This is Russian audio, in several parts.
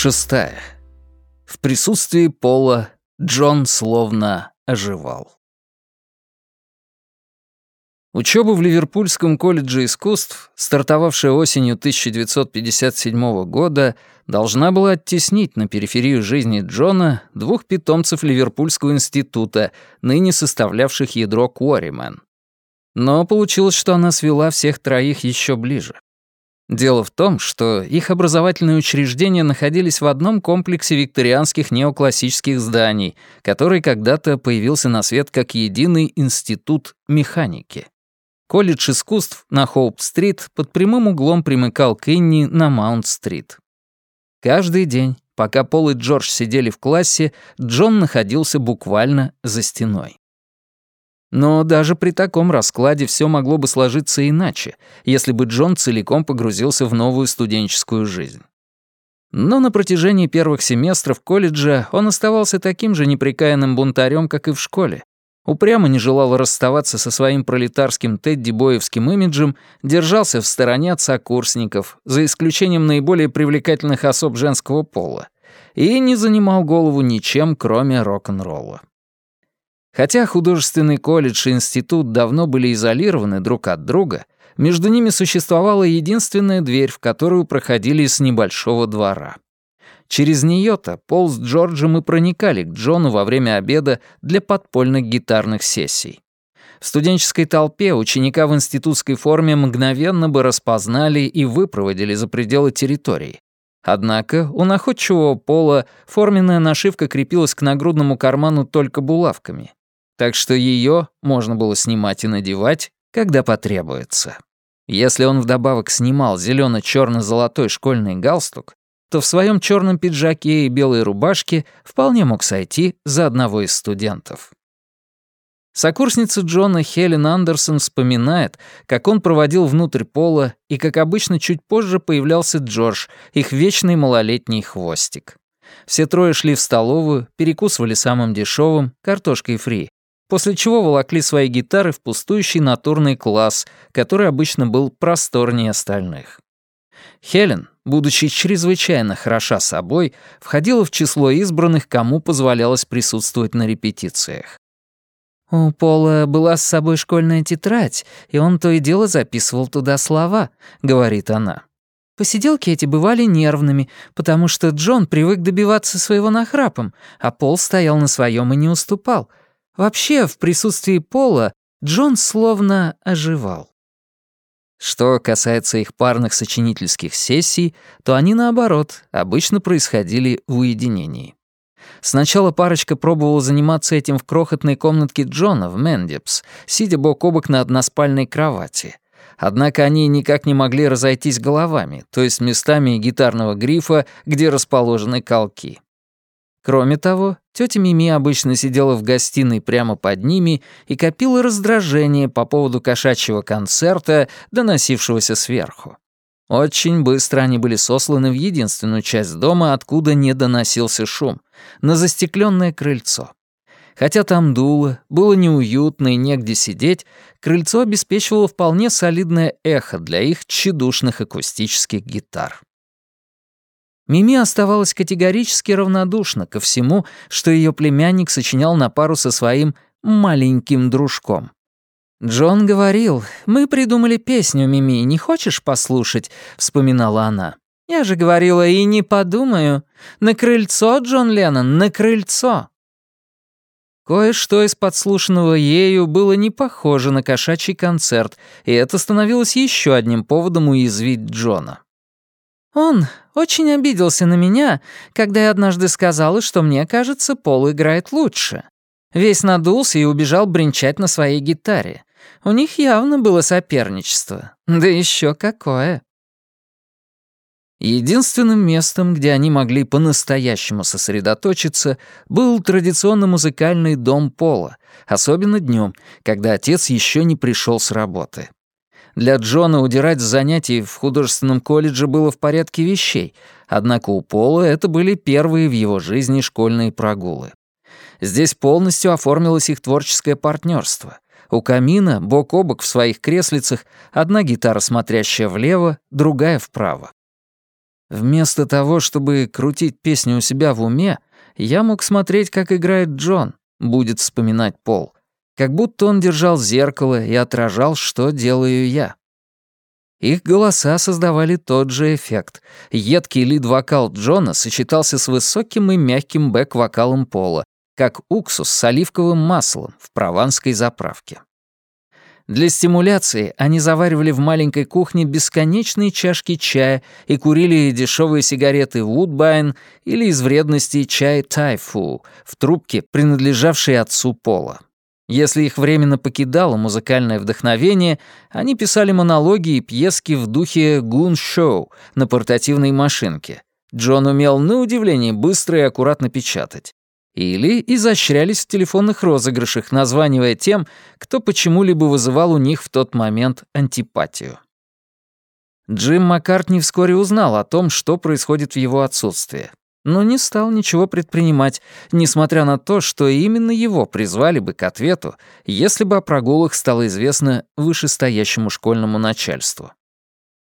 Шестая. В присутствии Пола Джон словно оживал. Учеба в Ливерпульском колледже искусств, стартовавшая осенью 1957 года, должна была оттеснить на периферию жизни Джона двух питомцев Ливерпульского института, ныне составлявших ядро Куоримен. Но получилось, что она свела всех троих еще ближе. Дело в том, что их образовательные учреждения находились в одном комплексе викторианских неоклассических зданий, который когда-то появился на свет как единый институт механики. Колледж искусств на Хоуп-стрит под прямым углом примыкал к Инни на Маунт-стрит. Каждый день, пока Пол и Джордж сидели в классе, Джон находился буквально за стеной. Но даже при таком раскладе все могло бы сложиться иначе, если бы Джон целиком погрузился в новую студенческую жизнь. Но на протяжении первых семестров колледжа он оставался таким же неприкаянным бунтарем, как и в школе. Упрямо не желал расставаться со своим пролетарским Тедди-боевским имиджем, держался в стороне от сокурсников, за исключением наиболее привлекательных особ женского пола, и не занимал голову ничем, кроме рок-н-ролла. Хотя художественный колледж и институт давно были изолированы друг от друга, между ними существовала единственная дверь, в которую проходили с небольшого двора. Через нее-то Пол с Джорджем и проникали к Джону во время обеда для подпольных гитарных сессий. В студенческой толпе ученика в институтской форме мгновенно бы распознали и выпроводили за пределы территории. Однако у находчивого Пола форменная нашивка крепилась к нагрудному карману только булавками так что ее можно было снимать и надевать, когда потребуется. Если он вдобавок снимал зелено-черно-золотой школьный галстук, то в своем черном пиджаке и белой рубашке вполне мог сойти за одного из студентов. Сокурсница Джона Хелен Андерсон вспоминает, как он проводил внутрь пола, и, как обычно, чуть позже появлялся Джордж, их вечный малолетний хвостик. Все трое шли в столовую, перекусывали самым дешевым, картошкой фри, после чего волокли свои гитары в пустующий натурный класс, который обычно был просторнее остальных. Хелен, будучи чрезвычайно хороша собой, входила в число избранных, кому позволялось присутствовать на репетициях. «У Пола была с собой школьная тетрадь, и он то и дело записывал туда слова», — говорит она. Посиделки эти бывали нервными, потому что Джон привык добиваться своего нахрапом, а Пол стоял на своем и не уступал — Вообще, в присутствии Пола Джон словно оживал. Что касается их парных сочинительских сессий, то они, наоборот, обычно происходили в уединении. Сначала парочка пробовала заниматься этим в крохотной комнатке Джона в Мендипс, сидя бок о бок на односпальной кровати. Однако они никак не могли разойтись головами, то есть местами гитарного грифа, где расположены колки. Кроме того, тетя Мими обычно сидела в гостиной прямо под ними и копила раздражение по поводу кошачьего концерта, доносившегося сверху. Очень быстро они были сосланы в единственную часть дома, откуда не доносился шум, на застекленное крыльцо. Хотя там дуло, было неуютно и негде сидеть, крыльцо обеспечивало вполне солидное эхо для их тщедушных акустических гитар. Мими оставалась категорически равнодушна ко всему, что ее племянник сочинял на пару со своим маленьким дружком. «Джон говорил, мы придумали песню, Мими, не хочешь послушать?» — вспоминала она. «Я же говорила, и не подумаю. На крыльцо, Джон Леннон, на крыльцо!» Кое-что из подслушанного ею было не похоже на кошачий концерт, и это становилось еще одним поводом уязвить Джона. Он очень обиделся на меня, когда я однажды сказала, что мне кажется, Пол играет лучше. Весь надулся и убежал бренчать на своей гитаре. У них явно было соперничество. Да еще какое. Единственным местом, где они могли по-настоящему сосредоточиться, был традиционно музыкальный дом Пола, особенно днем, когда отец еще не пришел с работы. Для Джона удирать с занятий в художественном колледже было в порядке вещей, однако у Пола это были первые в его жизни школьные прогулы. Здесь полностью оформилось их творческое партнерство. У камина, бок о бок в своих креслицах, одна гитара, смотрящая влево, другая вправо. Вместо того, чтобы крутить песню у себя в уме, я мог смотреть, как играет Джон, будет вспоминать Пол, как будто он держал зеркало и отражал, что делаю я. Их голоса создавали тот же эффект. Едкий лид-вокал Джона сочетался с высоким и мягким бэк-вокалом Пола, как уксус с оливковым маслом в прованской заправке. Для стимуляции они заваривали в маленькой кухне бесконечные чашки чая и курили дешевые сигареты Woodbine или из вредности чай Тайфу в трубке, принадлежавшей отцу Пола. Если их временно покидало музыкальное вдохновение, они писали монологи и пьески в духе гун-шоу на портативной машинке. Джон умел на удивление быстро и аккуратно печатать. Или изощрялись в телефонных розыгрышах, названивая тем, кто почему-либо вызывал у них в тот момент антипатию. Джим Маккартни вскоре узнал о том, что происходит в его отсутствие но не стал ничего предпринимать, несмотря на то, что именно его призвали бы к ответу, если бы о прогулах стало известно вышестоящему школьному начальству.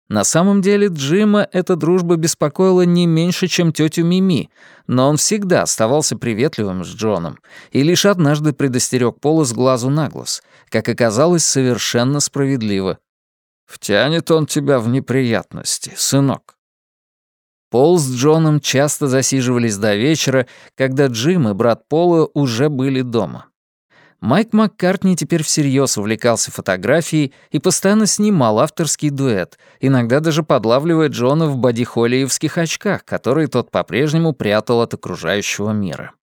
На самом деле Джима эта дружба беспокоила не меньше, чем тетю Мими, но он всегда оставался приветливым с Джоном и лишь однажды предостерег Пола с глазу на глаз, как оказалось, совершенно справедливо. «Втянет он тебя в неприятности, сынок». Пол с Джоном часто засиживались до вечера, когда Джим и брат Пола уже были дома. Майк Маккартни теперь всерьез увлекался фотографией и постоянно снимал авторский дуэт, иногда даже подлавливая Джона в бодихолиевских очках, которые тот по-прежнему прятал от окружающего мира.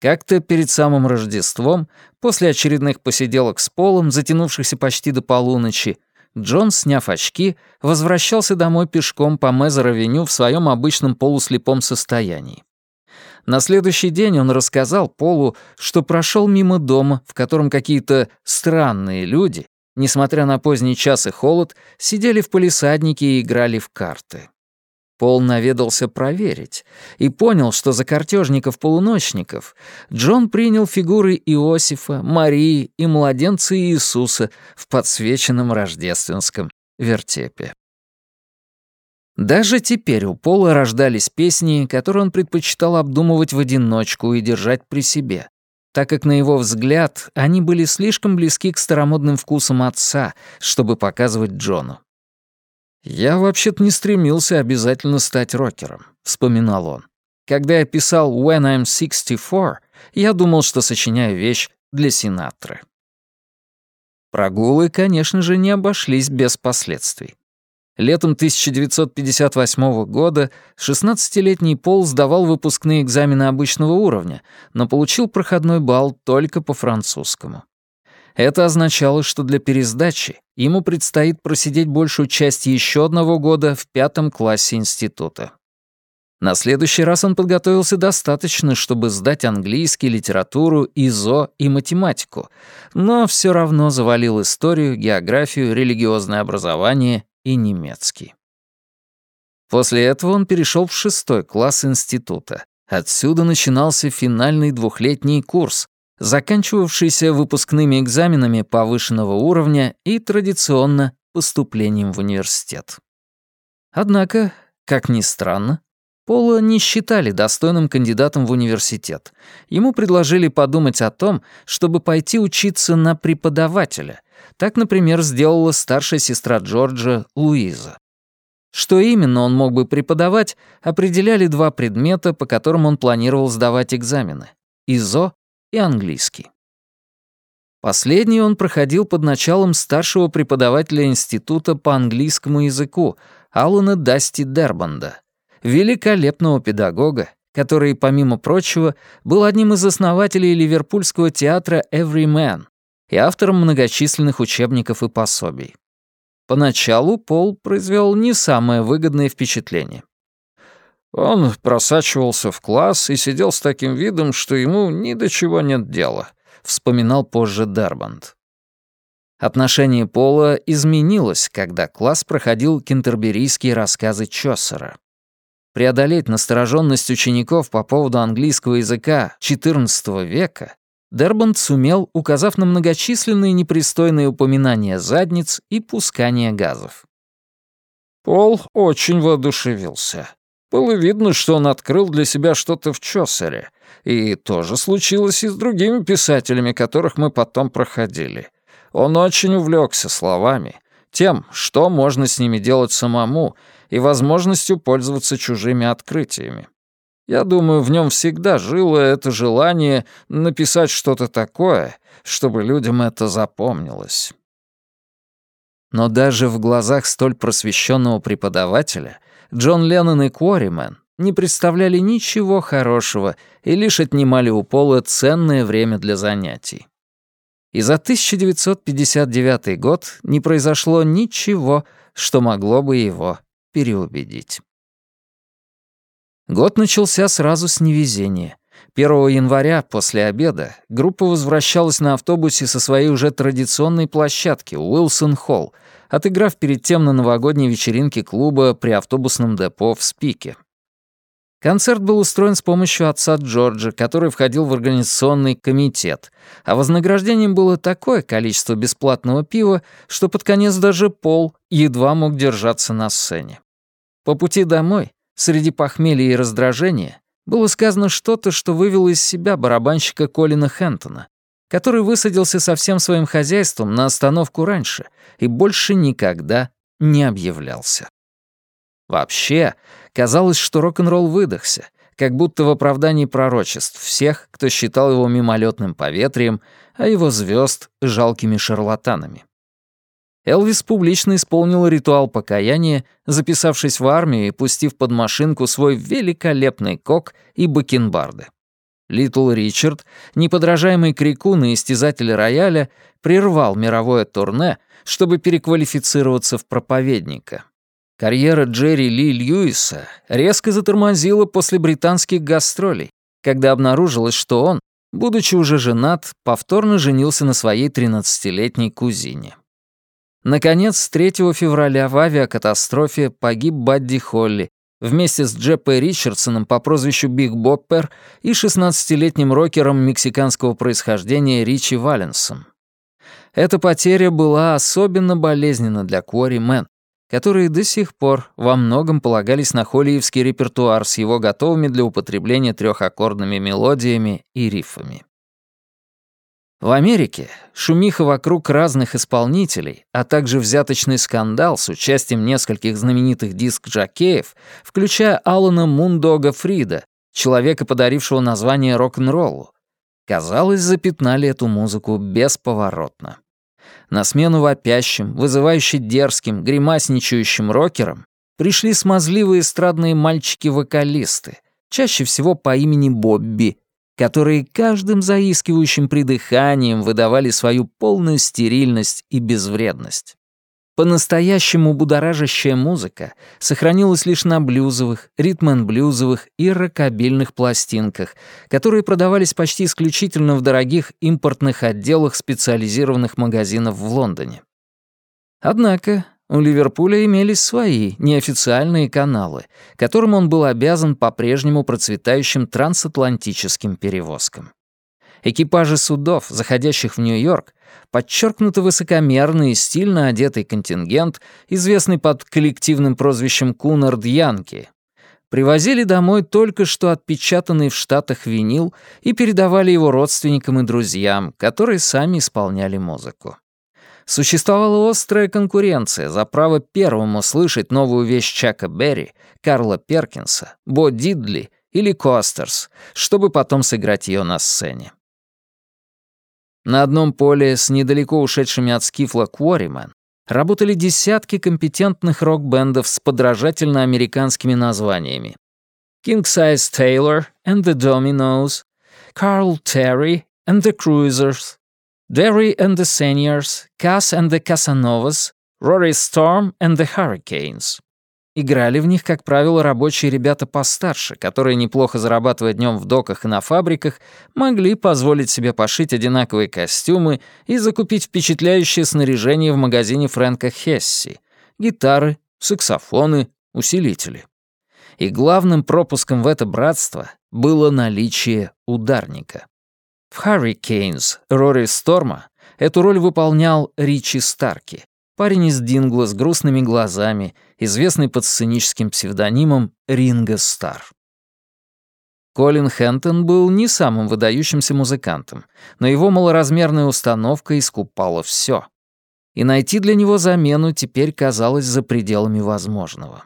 Как-то перед самым Рождеством, после очередных посиделок с Полом, затянувшихся почти до полуночи, Джон, сняв очки, возвращался домой пешком по Мезер-авеню в своем обычном полуслепом состоянии. На следующий день он рассказал Полу, что прошел мимо дома, в котором какие-то странные люди, несмотря на поздний час и холод, сидели в полисаднике и играли в карты. Пол наведался проверить и понял, что за картежников-полуночников Джон принял фигуры Иосифа, Марии и младенца Иисуса в подсвеченном рождественском вертепе. Даже теперь у Пола рождались песни, которые он предпочитал обдумывать в одиночку и держать при себе, так как, на его взгляд, они были слишком близки к старомодным вкусам отца, чтобы показывать Джону. «Я вообще-то не стремился обязательно стать рокером», — вспоминал он. «Когда я писал «When I'm 64», я думал, что сочиняю вещь для Синатры». Прогулы, конечно же, не обошлись без последствий. Летом 1958 года 16-летний Пол сдавал выпускные экзамены обычного уровня, но получил проходной балл только по французскому. Это означало, что для пересдачи ему предстоит просидеть большую часть еще одного года в пятом классе института. На следующий раз он подготовился достаточно, чтобы сдать английский, литературу, ИЗО и математику, но все равно завалил историю, географию, религиозное образование и немецкий. После этого он перешел в шестой класс института. Отсюда начинался финальный двухлетний курс, заканчивавшийся выпускными экзаменами повышенного уровня и традиционно поступлением в университет. Однако, как ни странно, Пола не считали достойным кандидатом в университет. Ему предложили подумать о том, чтобы пойти учиться на преподавателя. Так, например, сделала старшая сестра Джорджа Луиза. Что именно он мог бы преподавать, определяли два предмета, по которым он планировал сдавать экзамены — ИЗО и английский. Последний он проходил под началом старшего преподавателя Института по английскому языку Алана Дасти Дербанда, великолепного педагога, который, помимо прочего, был одним из основателей ливерпульского театра «Every Man» и автором многочисленных учебников и пособий. Поначалу Пол произвел не самое выгодное впечатление. Он просачивался в класс и сидел с таким видом, что ему ни до чего нет дела, вспоминал позже Дербанд. Отношение Пола изменилось, когда класс проходил кентерберийские рассказы Чосера. Преодолеть настороженность учеников по поводу английского языка XIV века Дербанд сумел, указав на многочисленные непристойные упоминания задниц и пускания газов. Пол очень воодушевился. Было видно, что он открыл для себя что-то в Чосере, и то же случилось и с другими писателями, которых мы потом проходили. Он очень увлекся словами, тем, что можно с ними делать самому, и возможностью пользоваться чужими открытиями. Я думаю, в нем всегда жило это желание написать что-то такое, чтобы людям это запомнилось. Но даже в глазах столь просвещенного преподавателя Джон Леннон и Куоримен не представляли ничего хорошего и лишь отнимали у Пола ценное время для занятий. И за 1959 год не произошло ничего, что могло бы его переубедить. Год начался сразу с невезения. 1 января, после обеда, группа возвращалась на автобусе со своей уже традиционной площадки Уилсон-Холл, отыграв перед тем на новогодней вечеринке клуба при автобусном депо в Спике. Концерт был устроен с помощью отца Джорджа, который входил в организационный комитет, а вознаграждением было такое количество бесплатного пива, что под конец даже Пол едва мог держаться на сцене. По пути домой, среди похмелья и раздражения, было сказано что-то, что вывело из себя барабанщика Колина Хэнтона, который высадился со всем своим хозяйством на остановку раньше и больше никогда не объявлялся. Вообще, казалось, что рок-н-ролл выдохся, как будто в оправдании пророчеств всех, кто считал его мимолетным поветрием, а его звезд — жалкими шарлатанами. Элвис публично исполнил ритуал покаяния, записавшись в армию и пустив под машинку свой великолепный кок и бакенбарды. Литл Ричард, неподражаемый крикун и истязатель рояля, прервал мировое турне, чтобы переквалифицироваться в проповедника. Карьера Джерри Ли Льюиса резко затормозила после британских гастролей, когда обнаружилось, что он, будучи уже женат, повторно женился на своей 13-летней кузине. Наконец, 3 февраля в авиакатастрофе погиб Бадди Холли вместе с Джей Пи Ричардсоном по прозвищу Биг Боппер и 16-летним рокером мексиканского происхождения Ричи Валенсом. Эта потеря была особенно болезненна для Quarrymen, которые до сих пор во многом полагались на холлиевский репертуар с его готовыми для употребления трехаккордными мелодиями и риффами. В Америке шумиха вокруг разных исполнителей, а также взяточный скандал с участием нескольких знаменитых диск-джокеев, включая Алана Мундога Фрида, человека, подарившего название рок-н-роллу, казалось, запятнали эту музыку бесповоротно. На смену вопящим, вызывающе дерзким, гримасничающим рокерам пришли смазливые эстрадные мальчики-вокалисты, чаще всего по имени Бобби, которые каждым заискивающим придыханием выдавали свою полную стерильность и безвредность. По-настоящему будоражащая музыка сохранилась лишь на блюзовых, ритм-н-блюзовых и рокобильных пластинках, которые продавались почти исключительно в дорогих импортных отделах специализированных магазинов в Лондоне. Однако у Ливерпуля имелись свои неофициальные каналы, которым он был обязан по-прежнему процветающим трансатлантическим перевозкам. Экипажи судов, заходящих в Нью-Йорк, подчеркнуто высокомерный и стильно одетый контингент, известный под коллективным прозвищем Кунард Янки, привозили домой только что отпечатанный в Штатах винил и передавали его родственникам и друзьям, которые сами исполняли музыку. Существовала острая конкуренция за право первому слышать новую вещь Чака Берри, Карла Перкинса, Бо Дидли или Костерс, чтобы потом сыграть ее на сцене. На одном поле с недалеко ушедшими от скифла Quarrymen работали десятки компетентных рок-бендов с подражательно-американскими названиями. King Size Taylor and the Dominoes, Carl Terry and the Cruisers, Derry and the Seniors, Cass and the Casanovas, Rory Storm and the Hurricanes. Играли в них, как правило, рабочие ребята постарше, которые, неплохо зарабатывая днем в доках и на фабриках, могли позволить себе пошить одинаковые костюмы и закупить впечатляющее снаряжение в магазине Фрэнка Хесси — гитары, саксофоны, усилители. И главным пропуском в это братство было наличие ударника. В «Hurricanes» Рори Сторма эту роль выполнял Ричи Старки, парень из Дингла с грустными глазами, известный под сценическим псевдонимом Ринго Стар. Колин Хэнтон был не самым выдающимся музыкантом, но его малоразмерная установка искупала все. И найти для него замену теперь казалось за пределами возможного.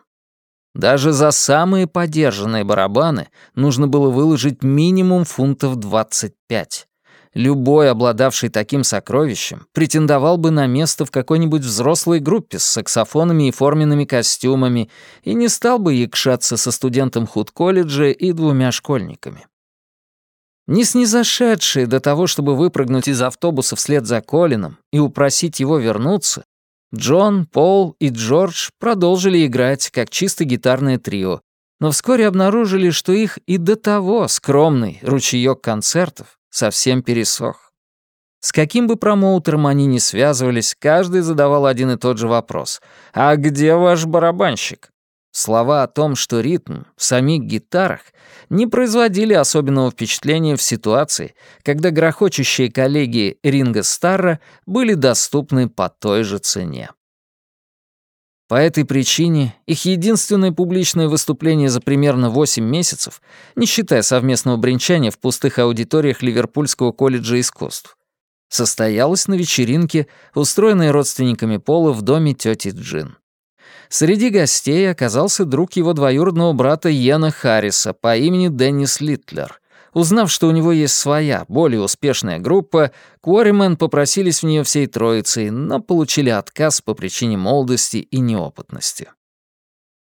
Даже за самые подержанные барабаны нужно было выложить минимум фунтов 25 любой, обладавший таким сокровищем, претендовал бы на место в какой-нибудь взрослой группе с саксофонами и форменными костюмами и не стал бы якшаться со студентом худ-колледжа и двумя школьниками. Не снизошедшие до того, чтобы выпрыгнуть из автобуса вслед за Колином и упросить его вернуться, Джон, Пол и Джордж продолжили играть как чисто гитарное трио, но вскоре обнаружили, что их и до того скромный ручеёк концертов совсем пересох. С каким бы промоутером они ни связывались, каждый задавал один и тот же вопрос. «А где ваш барабанщик?» Слова о том, что ритм в самих гитарах не производили особенного впечатления в ситуации, когда грохочущие коллеги Ринга Старра были доступны по той же цене. По этой причине их единственное публичное выступление за примерно 8 месяцев, не считая совместного бренчания в пустых аудиториях Ливерпульского колледжа искусств, состоялось на вечеринке, устроенной родственниками Пола в доме тети Джин. Среди гостей оказался друг его двоюродного брата Йена Харриса по имени Деннис Литлер, Узнав, что у него есть своя, более успешная группа, Куоримен попросились в нее всей троицей, но получили отказ по причине молодости и неопытности.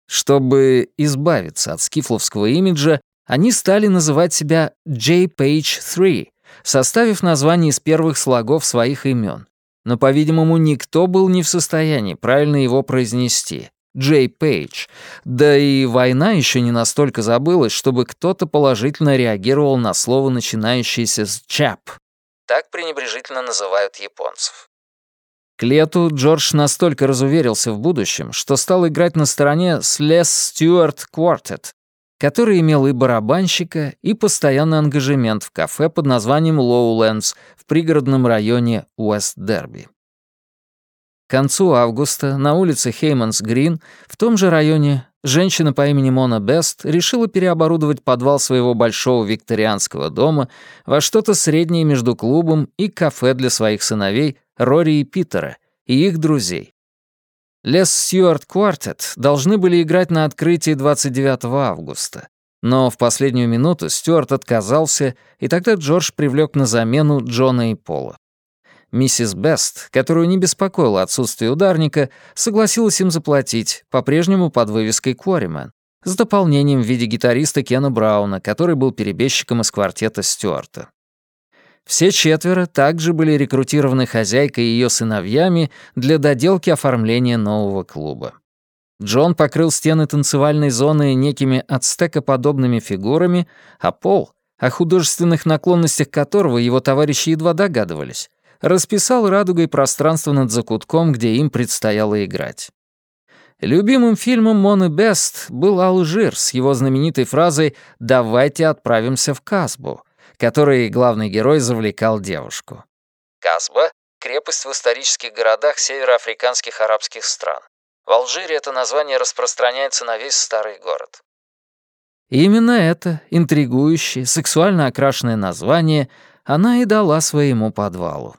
Чтобы избавиться от скифловского имиджа, они стали называть себя J-Page 3, составив название из первых слогов своих имен. Но, по-видимому, никто был не в состоянии правильно его произнести. Джей Пейдж. Да и война еще не настолько забылась, чтобы кто-то положительно реагировал на слово, начинающееся с «чап». Так пренебрежительно называют японцев. К лету Джордж настолько разуверился в будущем, что стал играть на стороне с Les Stewart Quartet, который имел и барабанщика, и постоянный ангажемент в кафе под названием Lowlands в пригородном районе Уэст-Дерби. К концу августа на улице Хейманс-Грин, в том же районе, женщина по имени Мона Бест решила переоборудовать подвал своего большого викторианского дома во что-то среднее между клубом и кафе для своих сыновей Рори и Питера и их друзей. Лес Сьюарт Квартет должны были играть на открытии 29 августа. Но в последнюю минуту Стюарт отказался, и тогда Джордж привлек на замену Джона и Пола. Миссис Бест, которую не беспокоило отсутствие ударника, согласилась им заплатить, по-прежнему под вывеской «Кворимен», с дополнением в виде гитариста Кена Брауна, который был перебежчиком из квартета Стюарта. Все четверо также были рекрутированы хозяйкой и ее сыновьями для доделки оформления нового клуба. Джон покрыл стены танцевальной зоны некими ацтекоподобными фигурами, а Пол, о художественных наклонностях которого его товарищи едва догадывались, расписал радугой пространство над закутком, где им предстояло играть. Любимым фильмом Моны Бест был «Алжир» с его знаменитой фразой «Давайте отправимся в Казбу», которой главный герой завлекал девушку. Казба — крепость в исторических городах североафриканских арабских стран. В Алжире это название распространяется на весь старый город. именно это, интригующее, сексуально окрашенное название, она и дала своему подвалу.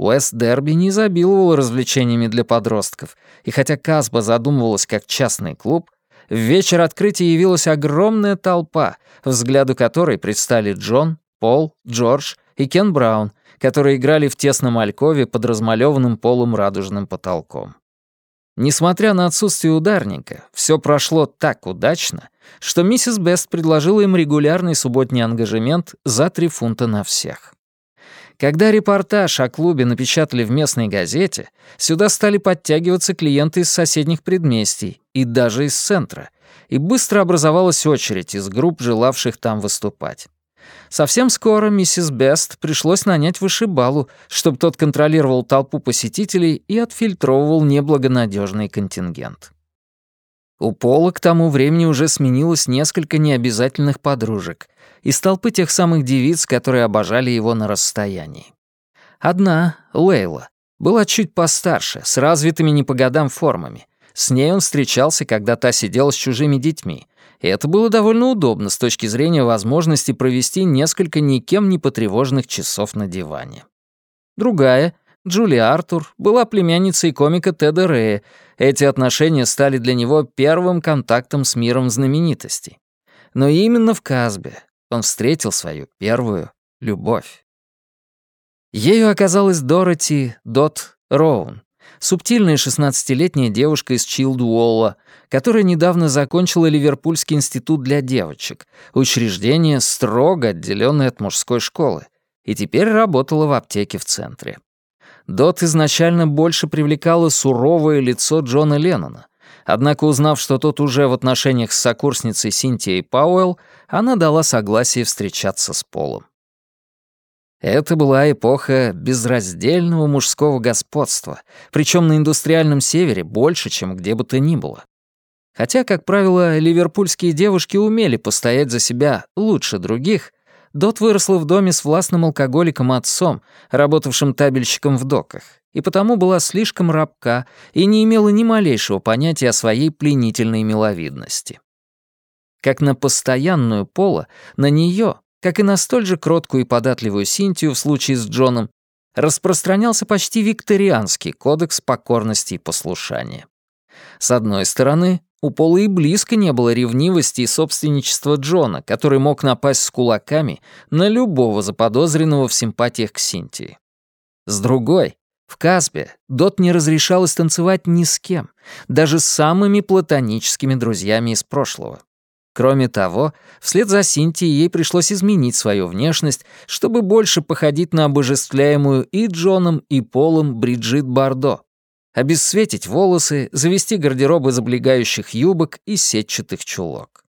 Уэст Дерби не изобиловал развлечениями для подростков, и хотя Казба задумывалась как частный клуб, в вечер открытия явилась огромная толпа, взгляду которой предстали Джон, Пол, Джордж и Кен Браун, которые играли в тесном алькове под размалеванным полом радужным потолком. Несмотря на отсутствие ударника, все прошло так удачно, что миссис Бест предложила им регулярный субботний ангажемент за три фунта на всех. Когда репортаж о клубе напечатали в местной газете, сюда стали подтягиваться клиенты из соседних предместий и даже из центра, и быстро образовалась очередь из групп, желавших там выступать. Совсем скоро миссис Бест пришлось нанять вышибалу, чтобы тот контролировал толпу посетителей и отфильтровывал неблагонадежный контингент. У Пола к тому времени уже сменилось несколько необязательных подружек — из толпы тех самых девиц, которые обожали его на расстоянии. Одна, Лейла, была чуть постарше, с развитыми не по годам формами. С ней он встречался, когда та сидела с чужими детьми, и это было довольно удобно с точки зрения возможности провести несколько никем не потревоженных часов на диване. Другая, Джули Артур, была племянницей комика Теда Рэя. Эти отношения стали для него первым контактом с миром знаменитостей. Но именно в Казбе он встретил свою первую любовь. Ею оказалась Дороти Дот Роун, субтильная 16-летняя девушка из Чилдуолла, которая недавно закончила Ливерпульский институт для девочек, учреждение, строго отделенное от мужской школы, и теперь работала в аптеке в центре. Дот изначально больше привлекало суровое лицо Джона Леннона, однако узнав, что тот уже в отношениях с сокурсницей Синтией Пауэлл, она дала согласие встречаться с Полом. Это была эпоха безраздельного мужского господства, причем на индустриальном севере больше, чем где бы то ни было. Хотя, как правило, ливерпульские девушки умели постоять за себя лучше других, Дот выросла в доме с властным алкоголиком-отцом, работавшим табельщиком в доках, и потому была слишком рабка и не имела ни малейшего понятия о своей пленительной миловидности. Как на постоянную пола, на нее, как и на столь же кроткую и податливую Синтию в случае с Джоном, распространялся почти викторианский кодекс покорности и послушания. С одной стороны, у Пола и близко не было ревнивости и собственничества Джона, который мог напасть с кулаками на любого заподозренного в симпатиях к Синтии. С другой, в Каспе Дот не разрешалось танцевать ни с кем, даже с самыми платоническими друзьями из прошлого. Кроме того, вслед за Синтией ей пришлось изменить свою внешность, чтобы больше походить на обожествляемую и Джоном, и Полом Бриджит Бардо, обесцветить волосы, завести гардероб из облегающих юбок и сетчатых чулок.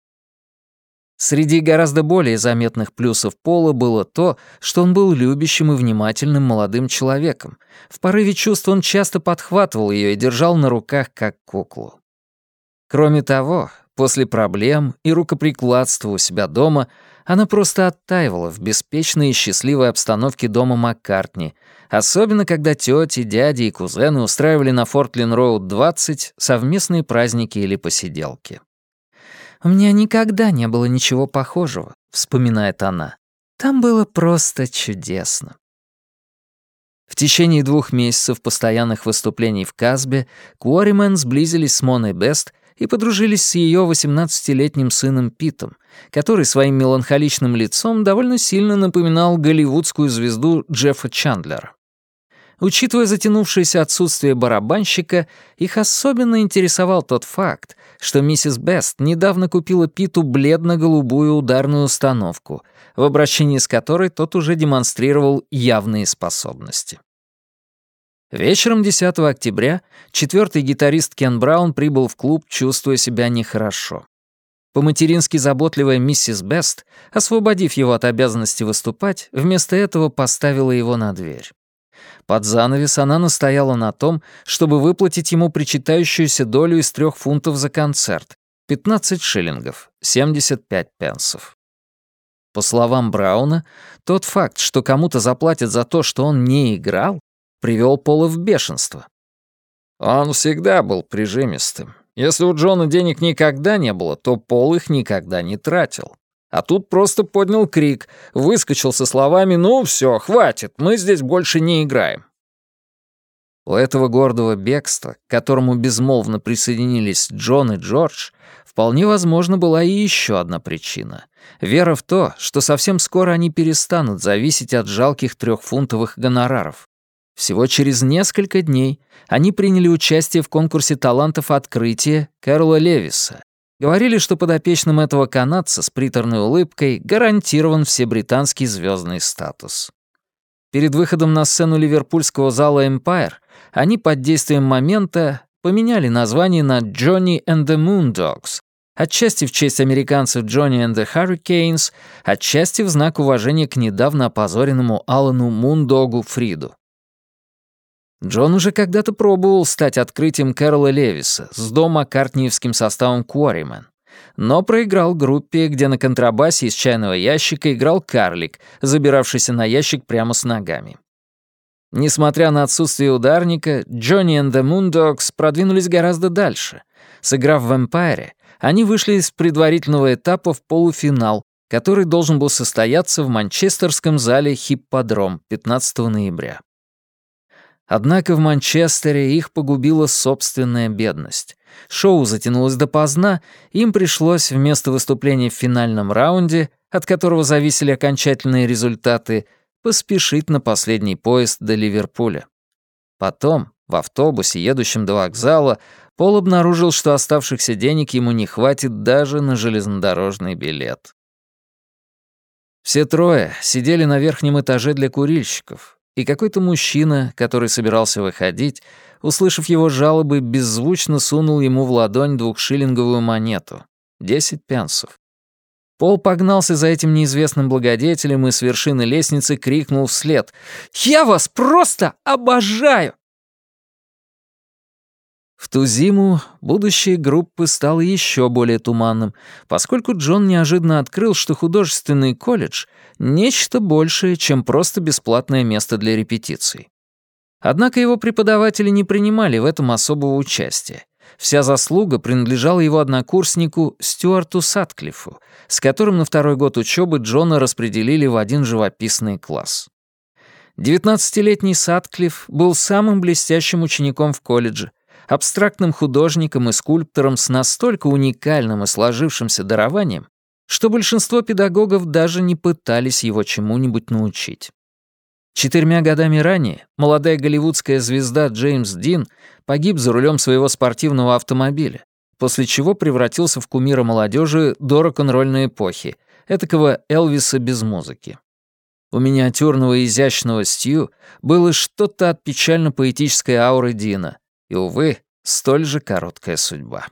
Среди гораздо более заметных плюсов Пола было то, что он был любящим и внимательным молодым человеком. В порыве чувств он часто подхватывал ее и держал на руках, как куклу. Кроме того, после проблем и рукоприкладства у себя дома она просто оттаивала в беспечной и счастливой обстановке дома Маккартни, особенно когда тети, дяди и кузены устраивали на Фортлин-Роуд 20 совместные праздники или посиделки. «У меня никогда не было ничего похожего», — вспоминает она. «Там было просто чудесно». В течение двух месяцев постоянных выступлений в Казбе Куоримен сблизились с Моной Бест и подружились с ее 18-летним сыном Питом, который своим меланхоличным лицом довольно сильно напоминал голливудскую звезду Джеффа Чандлера. Учитывая затянувшееся отсутствие барабанщика, их особенно интересовал тот факт, что миссис Бест недавно купила Питу бледно-голубую ударную установку, в обращении с которой тот уже демонстрировал явные способности. Вечером 10 октября четвертый гитарист Кен Браун прибыл в клуб, чувствуя себя нехорошо. По-матерински заботливая миссис Бест, освободив его от обязанности выступать, вместо этого поставила его на дверь. Под занавес она настояла на том, чтобы выплатить ему причитающуюся долю из трех фунтов за концерт — 15 шиллингов, 75 пенсов. По словам Брауна, тот факт, что кому-то заплатят за то, что он не играл, привел Пола в бешенство. Он всегда был прижимистым. Если у Джона денег никогда не было, то Пол их никогда не тратил. А тут просто поднял крик, выскочил со словами «Ну все, хватит, мы здесь больше не играем». У этого гордого бегства, к которому безмолвно присоединились Джон и Джордж, вполне возможно была и еще одна причина — вера в то, что совсем скоро они перестанут зависеть от жалких трехфунтовых гонораров. Всего через несколько дней они приняли участие в конкурсе талантов открытия Кэрла Левиса. Говорили, что подопечным этого канадца с приторной улыбкой гарантирован всебританский звездный статус. Перед выходом на сцену ливерпульского зала Empire они под действием момента поменяли название на Johnny and the Moondogs, отчасти в честь американцев Johnny and the Hurricanes, отчасти в знак уважения к недавно опозоренному Алану Мундогу Фриду. Джон уже когда-то пробовал стать открытием Кэрола Левиса с дома картниевским составом Quarrymen, но проиграл группе, где на контрабасе из чайного ящика играл карлик, забиравшийся на ящик прямо с ногами. Несмотря на отсутствие ударника, Джонни и the Moondogs продвинулись гораздо дальше. Сыграв в «Эмпайре», они вышли из предварительного этапа в полуфинал, который должен был состояться в манчестерском зале «Хипподром» 15 ноября. Однако в Манчестере их погубила собственная бедность. Шоу затянулось допоздна, им пришлось вместо выступления в финальном раунде, от которого зависели окончательные результаты, поспешить на последний поезд до Ливерпуля. Потом, в автобусе, едущем до вокзала, Пол обнаружил, что оставшихся денег ему не хватит даже на железнодорожный билет. Все трое сидели на верхнем этаже для курильщиков, и какой-то мужчина, который собирался выходить, услышав его жалобы, беззвучно сунул ему в ладонь двухшиллинговую монету — десять пенсов. Пол погнался за этим неизвестным благодетелем и с вершины лестницы крикнул вслед «Я вас просто обожаю!» В ту зиму будущее группы стало еще более туманным, поскольку Джон неожиданно открыл, что художественный колледж — нечто большее, чем просто бесплатное место для репетиций. Однако его преподаватели не принимали в этом особого участия. Вся заслуга принадлежала его однокурснику Стюарту Сатклифу, с которым на второй год учебы Джона распределили в один живописный класс. Девятнадцатилетний Сатклифф был самым блестящим учеником в колледже — абстрактным художником и скульптором с настолько уникальным и сложившимся дарованием, что большинство педагогов даже не пытались его чему-нибудь научить. Четырьмя годами ранее молодая голливудская звезда Джеймс Дин погиб за рулем своего спортивного автомобиля, после чего превратился в кумира молодежи до рок-н-ролльной эпохи, этакого Элвиса без музыки. У миниатюрного изящного Стью было что-то от печально-поэтической ауры Дина, и, увы, столь же короткая судьба.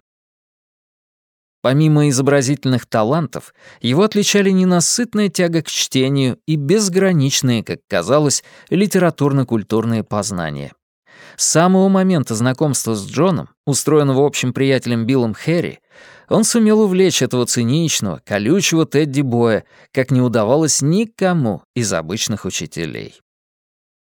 Помимо изобразительных талантов, его отличали ненасытная тяга к чтению и безграничные, как казалось, литературно-культурные познания. С самого момента знакомства с Джоном, устроенного общим приятелем Биллом Хэри, он сумел увлечь этого циничного, колючего Тедди Боя, как не удавалось никому из обычных учителей.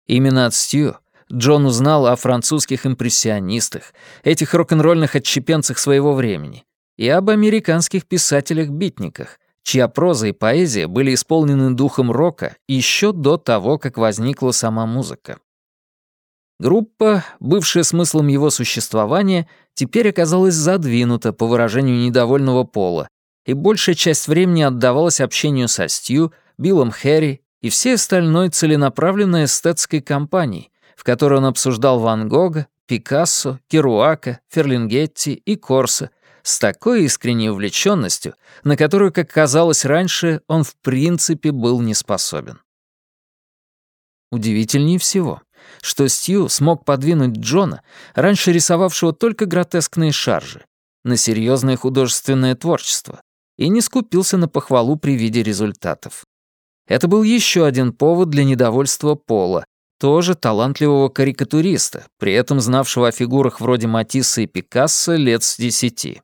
Именно от Стью Джон узнал о французских импрессионистах, этих рок-н-ролльных отщепенцах своего времени, и об американских писателях-битниках, чья проза и поэзия были исполнены духом рока еще до того, как возникла сама музыка. Группа, бывшая смыслом его существования, теперь оказалась задвинута по выражению недовольного пола, и большая часть времени отдавалась общению со Стью, Биллом Хэри и всей остальной целенаправленной эстетской компанией, в которой он обсуждал Ван Гога, Пикассо, Керуака, Ферлингетти и Корса с такой искренней увлеченностью, на которую, как казалось раньше, он в принципе был не способен. Удивительнее всего, что Стью смог подвинуть Джона, раньше рисовавшего только гротескные шаржи, на серьезное художественное творчество и не скупился на похвалу при виде результатов. Это был еще один повод для недовольства Пола, тоже талантливого карикатуриста, при этом знавшего о фигурах вроде Матисса и Пикассо лет с десяти.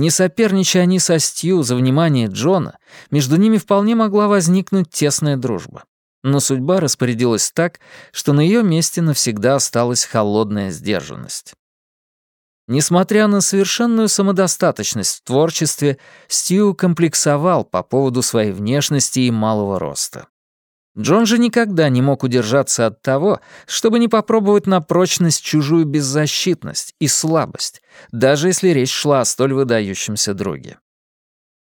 Не соперничая они со Стью за внимание Джона, между ними вполне могла возникнуть тесная дружба. Но судьба распорядилась так, что на ее месте навсегда осталась холодная сдержанность. Несмотря на совершенную самодостаточность в творчестве, Стью комплексовал по поводу своей внешности и малого роста. Джон же никогда не мог удержаться от того, чтобы не попробовать на прочность чужую беззащитность и слабость, даже если речь шла о столь выдающемся друге.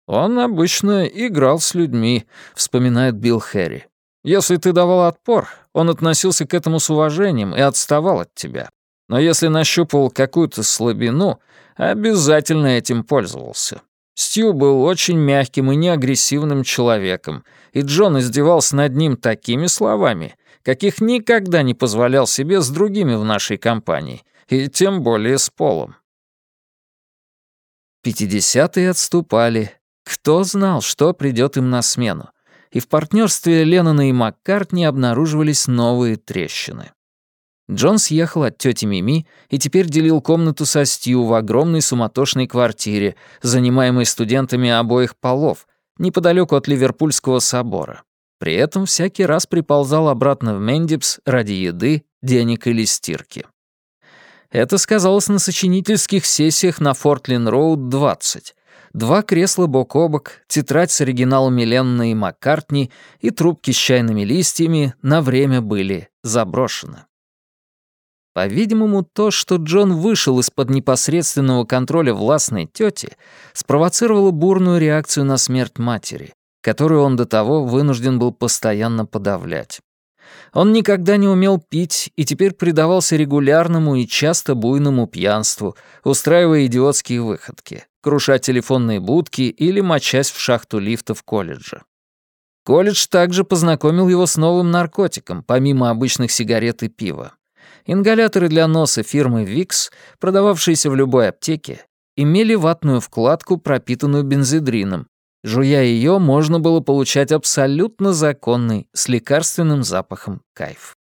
«Он обычно играл с людьми», — вспоминает Билл Хэри. «Если ты давал отпор, он относился к этому с уважением и отставал от тебя. Но если нащупывал какую-то слабину, обязательно этим пользовался. Стью был очень мягким и неагрессивным человеком, и Джон издевался над ним такими словами, каких никогда не позволял себе с другими в нашей компании, и тем более с Полом. Пятидесятые отступали. Кто знал, что придет им на смену? И в партнерстве Леннона и Маккартни обнаруживались новые трещины. Джон съехал от тети Мими и теперь делил комнату со Стью в огромной суматошной квартире, занимаемой студентами обоих полов, неподалеку от Ливерпульского собора. При этом всякий раз приползал обратно в Мендипс ради еды, денег или стирки. Это сказалось на сочинительских сессиях на Фортлин-Роуд 20. Два кресла бок о бок, тетрадь с оригиналами Ленна и Маккартни и трубки с чайными листьями на время были заброшены. По-видимому, то, что Джон вышел из-под непосредственного контроля властной тети, спровоцировало бурную реакцию на смерть матери, которую он до того вынужден был постоянно подавлять. Он никогда не умел пить и теперь предавался регулярному и часто буйному пьянству, устраивая идиотские выходки, круша телефонные будки или мочась в шахту лифта в колледже. Колледж также познакомил его с новым наркотиком, помимо обычных сигарет и пива. Ингаляторы для носа фирмы Vicks, продававшиеся в любой аптеке, имели ватную вкладку, пропитанную бензидрином, Жуя ее, можно было получать абсолютно законный, с лекарственным запахом кайф.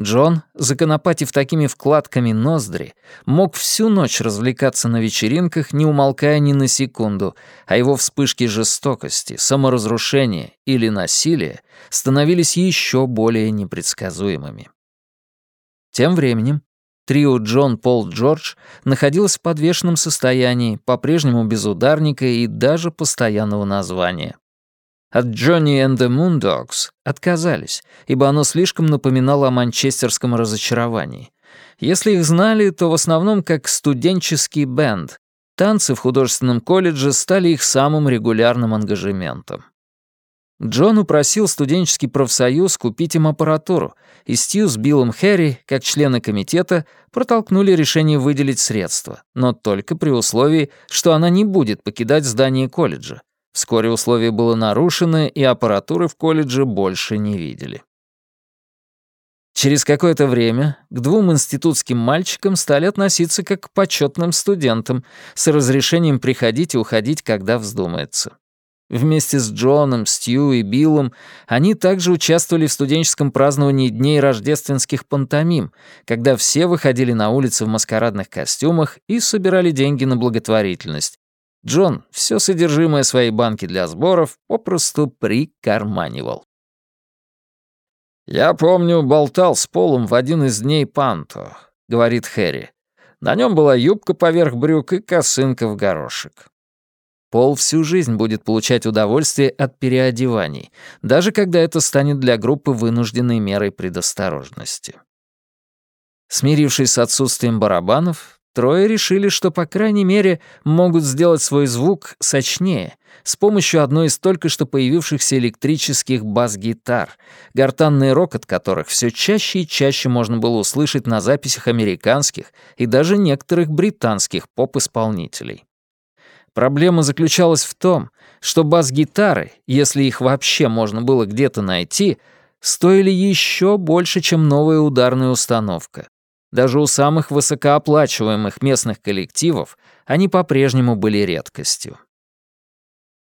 Джон, законопатив такими вкладками ноздри, мог всю ночь развлекаться на вечеринках, не умолкая ни на секунду, а его вспышки жестокости, саморазрушения или насилия становились еще более непредсказуемыми. Тем временем Трио Джон, Пол, Джордж находилось в подвешенном состоянии, по-прежнему без ударника и даже постоянного названия. От Johnny and the Moondogs отказались, ибо оно слишком напоминало о манчестерском разочаровании. Если их знали, то в основном как студенческий бенд. Танцы в художественном колледже стали их самым регулярным ангажементом. Джон упросил студенческий профсоюз купить им аппаратуру, и Стью с Биллом Хэри, как члены комитета, протолкнули решение выделить средства, но только при условии, что она не будет покидать здание колледжа. Вскоре условие было нарушено, и аппаратуры в колледже больше не видели. Через какое-то время к двум институтским мальчикам стали относиться как к почетным студентам с разрешением приходить и уходить, когда вздумается. Вместе с Джоном, Стью и Биллом они также участвовали в студенческом праздновании дней рождественских пантомим, когда все выходили на улицы в маскарадных костюмах и собирали деньги на благотворительность. Джон все содержимое своей банки для сборов попросту прикарманивал. «Я помню, болтал с Полом в один из дней Панто», — говорит Хэри. На нем была юбка поверх брюк и косынка в горошек. Пол всю жизнь будет получать удовольствие от переодеваний, даже когда это станет для группы вынужденной мерой предосторожности. Смирившись с отсутствием барабанов, трое решили, что, по крайней мере, могут сделать свой звук сочнее с помощью одной из только что появившихся электрических бас-гитар, гортанный рокот которых все чаще и чаще можно было услышать на записях американских и даже некоторых британских поп-исполнителей. Проблема заключалась в том, что бас-гитары, если их вообще можно было где-то найти, стоили еще больше, чем новая ударная установка. Даже у самых высокооплачиваемых местных коллективов они по-прежнему были редкостью.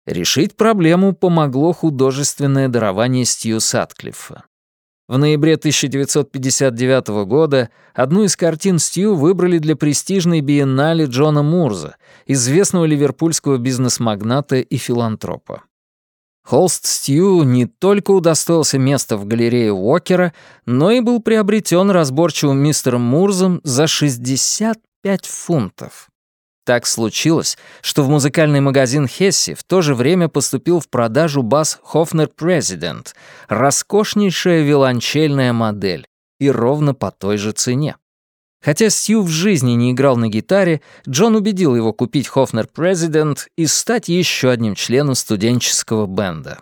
Решить проблему помогло художественное дарование Стью Сатклиффа. В ноябре 1959 года одну из картин Стью выбрали для престижной биеннале Джона Мурза, известного ливерпульского бизнес-магната и филантропа. Холст Стью не только удостоился места в галерее Уокера, но и был приобретен разборчивым мистером Мурзом за 65 фунтов. Так случилось, что в музыкальный магазин Хесси в то же время поступил в продажу бас Hofner President, роскошнейшая виолончельная модель, и ровно по той же цене. Хотя Стью в жизни не играл на гитаре, Джон убедил его купить Hofner President и стать еще одним членом студенческого бенда.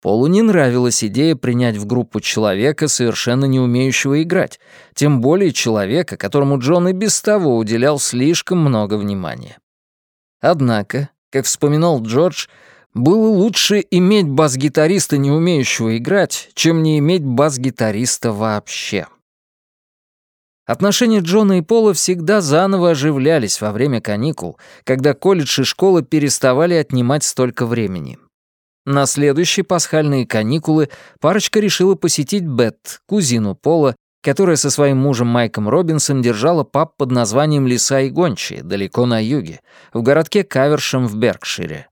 Полу не нравилась идея принять в группу человека, совершенно не умеющего играть, тем более человека, которому Джон и без того уделял слишком много внимания. Однако, как вспоминал Джордж, было лучше иметь бас-гитариста, не умеющего играть, чем не иметь бас-гитариста вообще. Отношения Джона и Пола всегда заново оживлялись во время каникул, когда колледж и школа переставали отнимать столько времени. На следующие пасхальные каникулы парочка решила посетить Бет, кузину Пола, которая со своим мужем Майком Робинсом держала паб под названием «Лиса и гончие», далеко на юге, в городке Кавершем в Беркшире.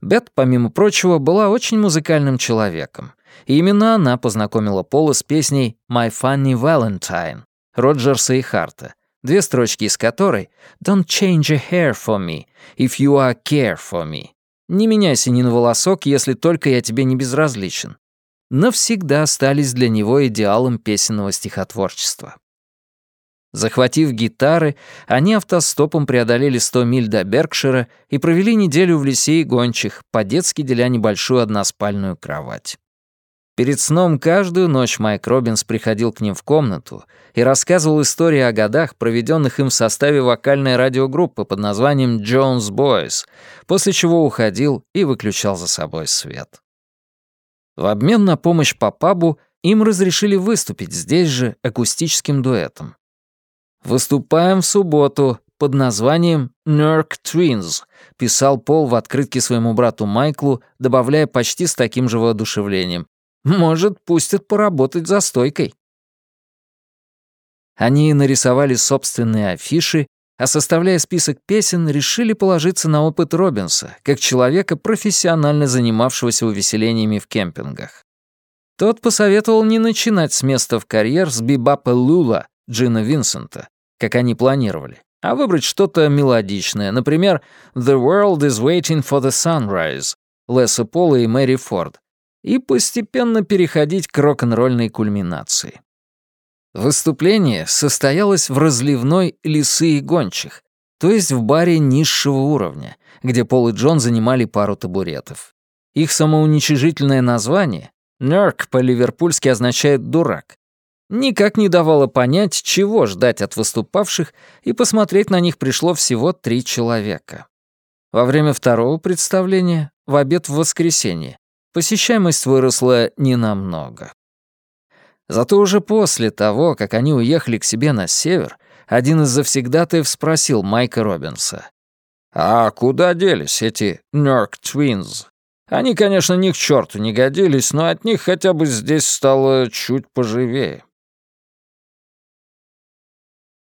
Бет, помимо прочего, была очень музыкальным человеком. И именно она познакомила Пола с песней «My Funny Valentine» Роджерса и Харта, две строчки из которой «Don't change a hair for me, if you are care for me». «Не меняйся ни на волосок, если только я тебе не безразличен», навсегда остались для него идеалом песенного стихотворчества. Захватив гитары, они автостопом преодолели 100 миль до Беркшира и провели неделю в лесе и гончих, по-детски деля небольшую односпальную кровать. Перед сном каждую ночь Майк Робинс приходил к ним в комнату и рассказывал истории о годах, проведенных им в составе вокальной радиогруппы под названием «Jones Boys», после чего уходил и выключал за собой свет. В обмен на помощь по пабу им разрешили выступить здесь же акустическим дуэтом. «Выступаем в субботу под названием «Nerk Twins», писал Пол в открытке своему брату Майклу, добавляя почти с таким же воодушевлением. «Может, пустят поработать за стойкой». Они нарисовали собственные афиши, а составляя список песен, решили положиться на опыт Робинса, как человека, профессионально занимавшегося увеселениями в кемпингах. Тот посоветовал не начинать с места в карьер с бибапа Лула Джина Винсента, как они планировали, а выбрать что-то мелодичное, например, «The world is waiting for the sunrise» Леса Пола и Мэри Форд, и постепенно переходить к рок-н-ролльной кульминации. Выступление состоялось в разливной «Лисы и гончих», то есть в баре низшего уровня, где Пол и Джон занимали пару табуретов. Их самоуничижительное название «Нерк» по-ливерпульски означает «дурак», никак не давало понять, чего ждать от выступавших, и посмотреть на них пришло всего три человека. Во время второго представления, в обед в воскресенье, посещаемость выросла ненамного. Зато уже после того, как они уехали к себе на север, один из завсегдатаев спросил Майка Робинса. «А куда делись эти Нерк Твинз? Они, конечно, ни к черту не годились, но от них хотя бы здесь стало чуть поживее».